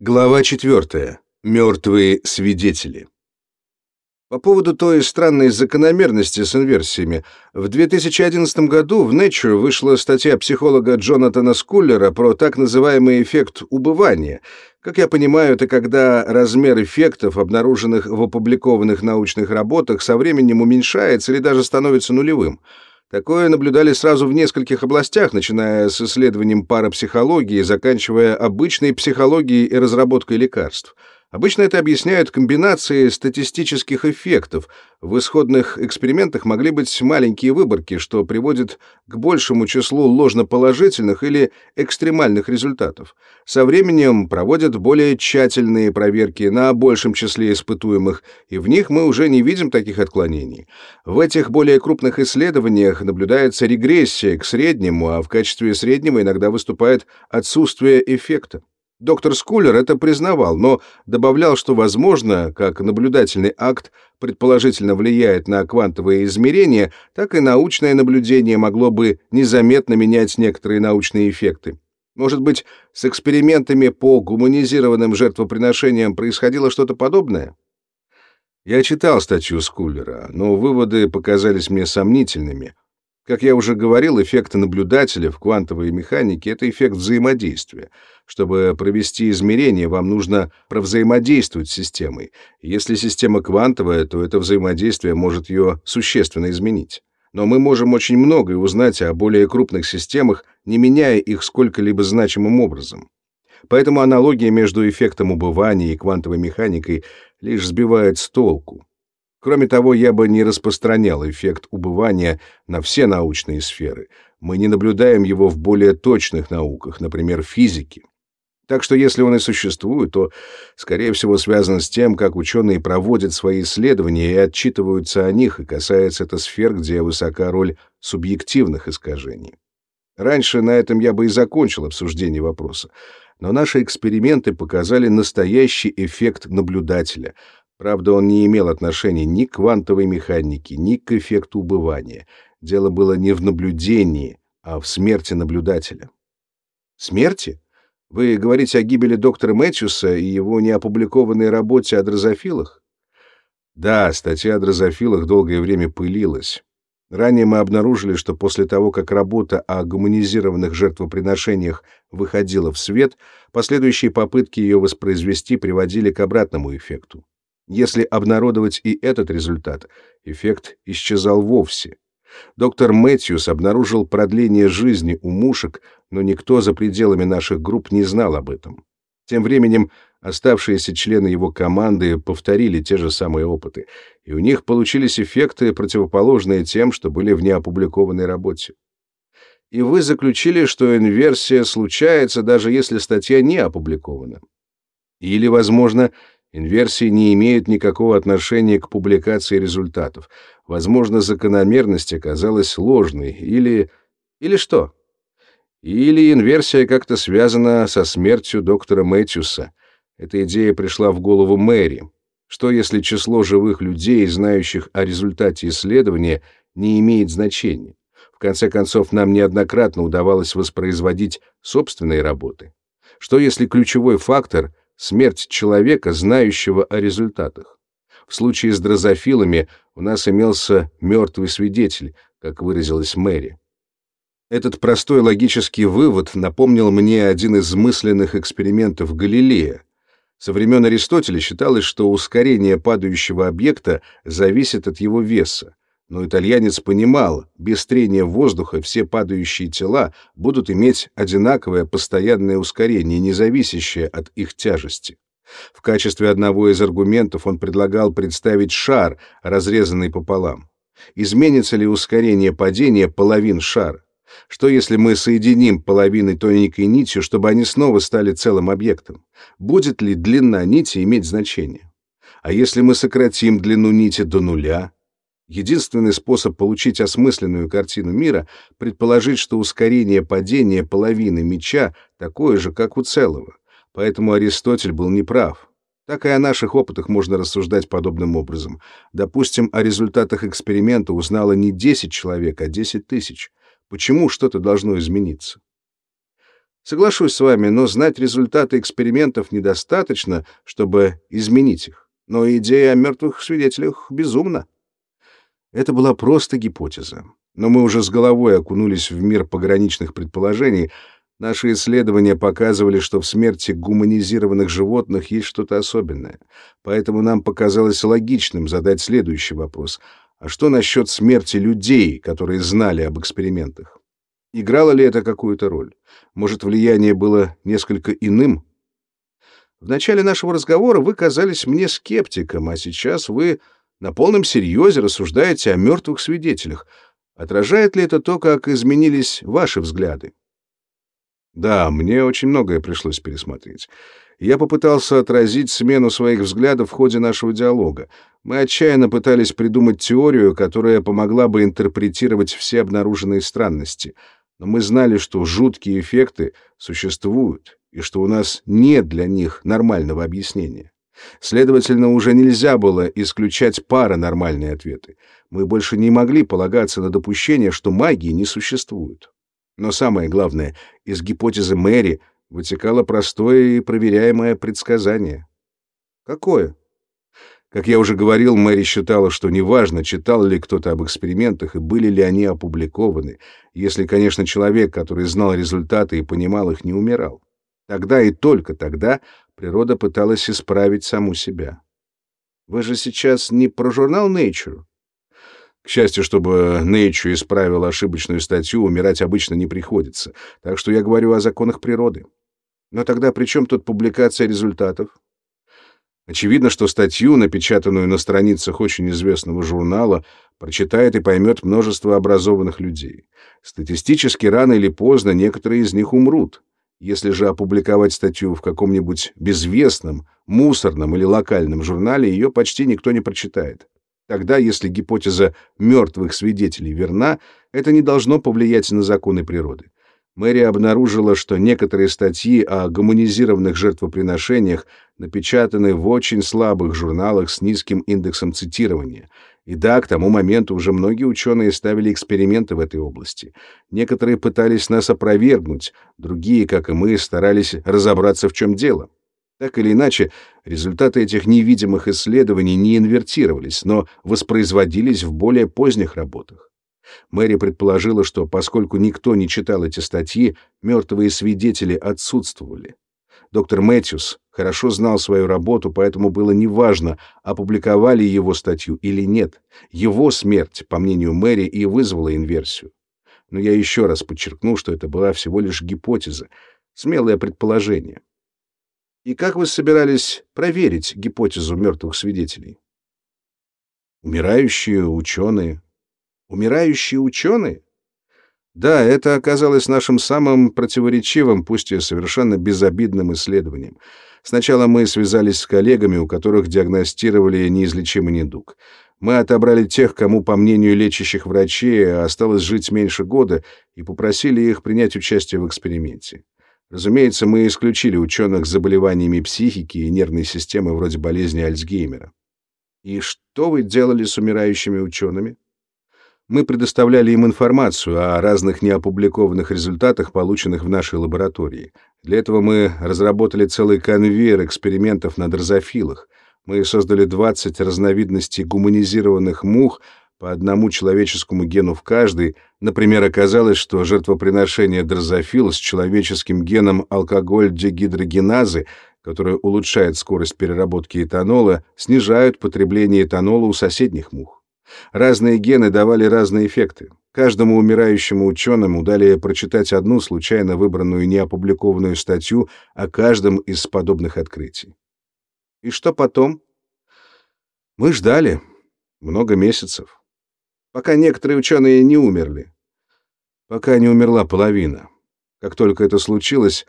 Глава 4. Мертвые свидетели. По поводу той странной закономерности с инверсиями, в 2011 году в Nature вышла статья психолога Джонатана Скуллера про так называемый эффект убывания. Как я понимаю, это когда размер эффектов, обнаруженных в опубликованных научных работах, со временем уменьшается или даже становится нулевым. Такое наблюдали сразу в нескольких областях, начиная с исследованием парапсихологии, заканчивая обычной психологией и разработкой лекарств. Обычно это объясняют комбинацией статистических эффектов. В исходных экспериментах могли быть маленькие выборки, что приводит к большему числу ложноположительных или экстремальных результатов. Со временем проводят более тщательные проверки на большем числе испытуемых, и в них мы уже не видим таких отклонений. В этих более крупных исследованиях наблюдается регрессия к среднему, а в качестве среднего иногда выступает отсутствие эффекта. Доктор Скуллер это признавал, но добавлял, что, возможно, как наблюдательный акт предположительно влияет на квантовые измерения, так и научное наблюдение могло бы незаметно менять некоторые научные эффекты. Может быть, с экспериментами по гуманизированным жертвоприношениям происходило что-то подобное? Я читал статью Скуллера, но выводы показались мне сомнительными. Как я уже говорил, эффект наблюдателя в квантовой механике — это эффект взаимодействия. Чтобы провести измерение, вам нужно провзаимодействовать с системой. Если система квантовая, то это взаимодействие может ее существенно изменить. Но мы можем очень многое узнать о более крупных системах, не меняя их сколько-либо значимым образом. Поэтому аналогия между эффектом убывания и квантовой механикой лишь сбивает с толку. Кроме того, я бы не распространял эффект убывания на все научные сферы. Мы не наблюдаем его в более точных науках, например, физике. Так что если он и существует, то, скорее всего, связан с тем, как ученые проводят свои исследования и отчитываются о них, и касается это сфер, где высока роль субъективных искажений. Раньше на этом я бы и закончил обсуждение вопроса, но наши эксперименты показали настоящий эффект наблюдателя — Правда, он не имел отношения ни к квантовой механике, ни к эффекту убывания. Дело было не в наблюдении, а в смерти наблюдателя. Смерти? Вы говорите о гибели доктора Мэтьюса и его неопубликованной работе о дрозофилах? Да, статья о дрозофилах долгое время пылилась. Ранее мы обнаружили, что после того, как работа о гуманизированных жертвоприношениях выходила в свет, последующие попытки ее воспроизвести приводили к обратному эффекту. Если обнародовать и этот результат, эффект исчезал вовсе. Доктор Мэтьюс обнаружил продление жизни у мушек, но никто за пределами наших групп не знал об этом. Тем временем оставшиеся члены его команды повторили те же самые опыты, и у них получились эффекты, противоположные тем, что были в неопубликованной работе. И вы заключили, что инверсия случается, даже если статья не опубликована. Или, возможно, Инверсии не имеют никакого отношения к публикации результатов. Возможно, закономерность оказалась ложной. Или... Или что? Или инверсия как-то связана со смертью доктора Мэтьюса. Эта идея пришла в голову Мэри. Что если число живых людей, знающих о результате исследования, не имеет значения? В конце концов, нам неоднократно удавалось воспроизводить собственные работы. Что если ключевой фактор — смерть человека, знающего о результатах. В случае с дрозофилами у нас имелся мертвый свидетель, как выразилась Мэри. Этот простой логический вывод напомнил мне один из мысленных экспериментов Галилея. Со времен Аристотеля считалось, что ускорение падающего объекта зависит от его веса. Но итальянец понимал, без трения воздуха все падающие тела будут иметь одинаковое постоянное ускорение, не зависящее от их тяжести. В качестве одного из аргументов он предлагал представить шар, разрезанный пополам. Изменится ли ускорение падения половин шара? Что если мы соединим половины тоненькой нитью, чтобы они снова стали целым объектом? Будет ли длина нити иметь значение? А если мы сократим длину нити до нуля, Единственный способ получить осмысленную картину мира — предположить, что ускорение падения половины мяча такое же, как у целого. Поэтому Аристотель был неправ. Так и о наших опытах можно рассуждать подобным образом. Допустим, о результатах эксперимента узнало не 10 человек, а 10 тысяч. Почему что-то должно измениться? Соглашусь с вами, но знать результаты экспериментов недостаточно, чтобы изменить их. Но идея о мертвых свидетелях безумна. Это была просто гипотеза. Но мы уже с головой окунулись в мир пограничных предположений. Наши исследования показывали, что в смерти гуманизированных животных есть что-то особенное. Поэтому нам показалось логичным задать следующий вопрос. А что насчет смерти людей, которые знали об экспериментах? Играло ли это какую-то роль? Может, влияние было несколько иным? В начале нашего разговора вы казались мне скептиком, а сейчас вы на полном серьезе рассуждаете о мертвых свидетелях. Отражает ли это то, как изменились ваши взгляды? Да, мне очень многое пришлось пересмотреть. Я попытался отразить смену своих взглядов в ходе нашего диалога. Мы отчаянно пытались придумать теорию, которая помогла бы интерпретировать все обнаруженные странности — но мы знали, что жуткие эффекты существуют и что у нас нет для них нормального объяснения. Следовательно, уже нельзя было исключать паранормальные ответы. Мы больше не могли полагаться на допущение, что магии не существует. Но самое главное, из гипотезы Мэри вытекало простое и проверяемое предсказание. Какое? Как я уже говорил, Мэри считала, что неважно, читал ли кто-то об экспериментах и были ли они опубликованы, если, конечно, человек, который знал результаты и понимал их, не умирал. Тогда и только тогда природа пыталась исправить саму себя. Вы же сейчас не про журнал Nature? К счастью, чтобы Nature исправил ошибочную статью, умирать обычно не приходится, так что я говорю о законах природы. Но тогда при чем тут публикация результатов? Очевидно, что статью, напечатанную на страницах очень известного журнала, прочитает и поймет множество образованных людей. Статистически рано или поздно некоторые из них умрут. Если же опубликовать статью в каком-нибудь безвестном, мусорном или локальном журнале, ее почти никто не прочитает. Тогда, если гипотеза мертвых свидетелей верна, это не должно повлиять на законы природы. Мэри обнаружила, что некоторые статьи о гуманизированных жертвоприношениях напечатаны в очень слабых журналах с низким индексом цитирования. И да, к тому моменту уже многие ученые ставили эксперименты в этой области. Некоторые пытались нас опровергнуть, другие, как и мы, старались разобраться, в чем дело. Так или иначе, результаты этих невидимых исследований не инвертировались, но воспроизводились в более поздних работах. Мэри предположила, что поскольку никто не читал эти статьи, мертвые свидетели отсутствовали. Доктор Мэтьюс хорошо знал свою работу, поэтому было неважно, опубликовали его статью или нет. Его смерть, по мнению Мэри, и вызвала инверсию. Но я еще раз подчеркну, что это была всего лишь гипотеза, смелое предположение. И как вы собирались проверить гипотезу мертвых свидетелей? Умирающие ученые, Умирающие ученые? Да, это оказалось нашим самым противоречивым, пусть и совершенно безобидным исследованием. Сначала мы связались с коллегами, у которых диагностировали неизлечимый недуг. Мы отобрали тех, кому, по мнению лечащих врачей, осталось жить меньше года, и попросили их принять участие в эксперименте. Разумеется, мы исключили ученых с заболеваниями психики и нервной системы вроде болезни Альцгеймера. И что вы делали с умирающими учеными? Мы предоставляли им информацию о разных неопубликованных результатах, полученных в нашей лаборатории. Для этого мы разработали целый конвейер экспериментов на дрозофилах. Мы создали 20 разновидностей гуманизированных мух, по одному человеческому гену в каждой. Например, оказалось, что жертвоприношение дрозофил с человеческим геном алкоголь-дегидрогеназы, которая улучшает скорость переработки этанола, снижают потребление этанола у соседних мух. Разные гены давали разные эффекты. Каждому умирающему ученому дали прочитать одну случайно выбранную неопубликованную статью о каждом из подобных открытий. И что потом? Мы ждали много месяцев, пока некоторые ученые не умерли, пока не умерла половина. Как только это случилось,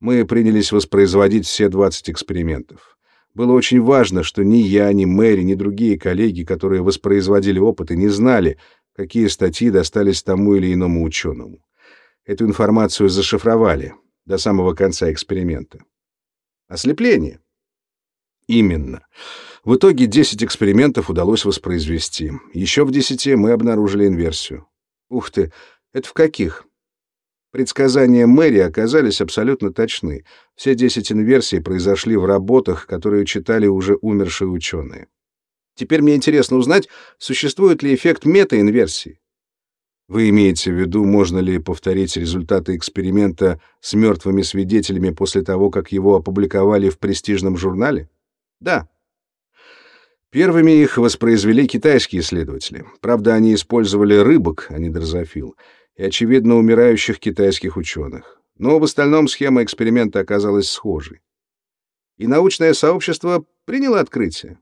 мы принялись воспроизводить все 20 экспериментов. Было очень важно, что ни я, ни Мэри, ни другие коллеги, которые воспроизводили опыты, не знали, какие статьи достались тому или иному ученому. Эту информацию зашифровали до самого конца эксперимента. Ослепление. Именно. В итоге 10 экспериментов удалось воспроизвести. Еще в 10 мы обнаружили инверсию. Ух ты, это в каких? Предсказания Мэри оказались абсолютно точны. Все 10 инверсий произошли в работах, которые читали уже умершие ученые. Теперь мне интересно узнать, существует ли эффект метаинверсии. Вы имеете в виду, можно ли повторить результаты эксперимента с мертвыми свидетелями после того, как его опубликовали в престижном журнале? Да. Первыми их воспроизвели китайские исследователи. Правда, они использовали рыбок, а не дрозофил, и, очевидно, умирающих китайских ученых. Но в остальном схема эксперимента оказалась схожей. И научное сообщество приняло открытие.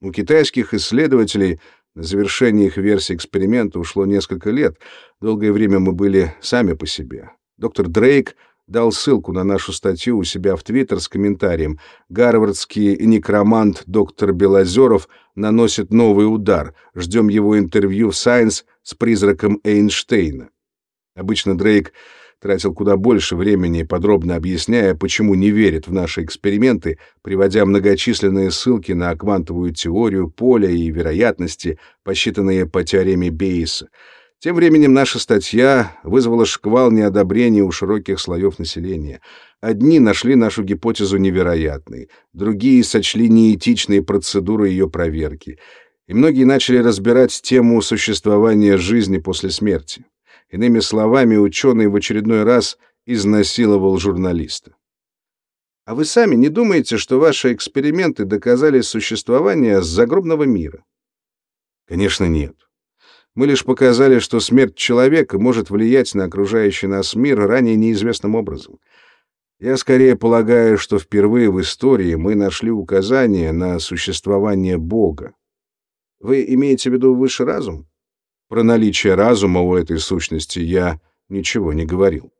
У китайских исследователей на завершение их версии эксперимента ушло несколько лет. Долгое время мы были сами по себе. Доктор Дрейк дал ссылку на нашу статью у себя в Твиттер с комментарием «Гарвардский некромант доктор Белозеров наносит новый удар. Ждем его интервью в Science с призраком Эйнштейна». Обычно Дрейк тратил куда больше времени, подробно объясняя, почему не верит в наши эксперименты, приводя многочисленные ссылки на квантовую теорию поля и вероятности, посчитанные по теореме Бейса. Тем временем наша статья вызвала шквал неодобрения у широких слоев населения. Одни нашли нашу гипотезу невероятной, другие сочли неэтичной процедуры ее проверки, и многие начали разбирать тему существования жизни после смерти. Иными словами, ученый в очередной раз изнасиловал журналиста. А вы сами не думаете, что ваши эксперименты доказали существование загробного мира? Конечно, нет. Мы лишь показали, что смерть человека может влиять на окружающий нас мир ранее неизвестным образом. Я скорее полагаю, что впервые в истории мы нашли указание на существование Бога. Вы имеете в виду высший разум? Про наличие разума у этой сущности я ничего не говорил.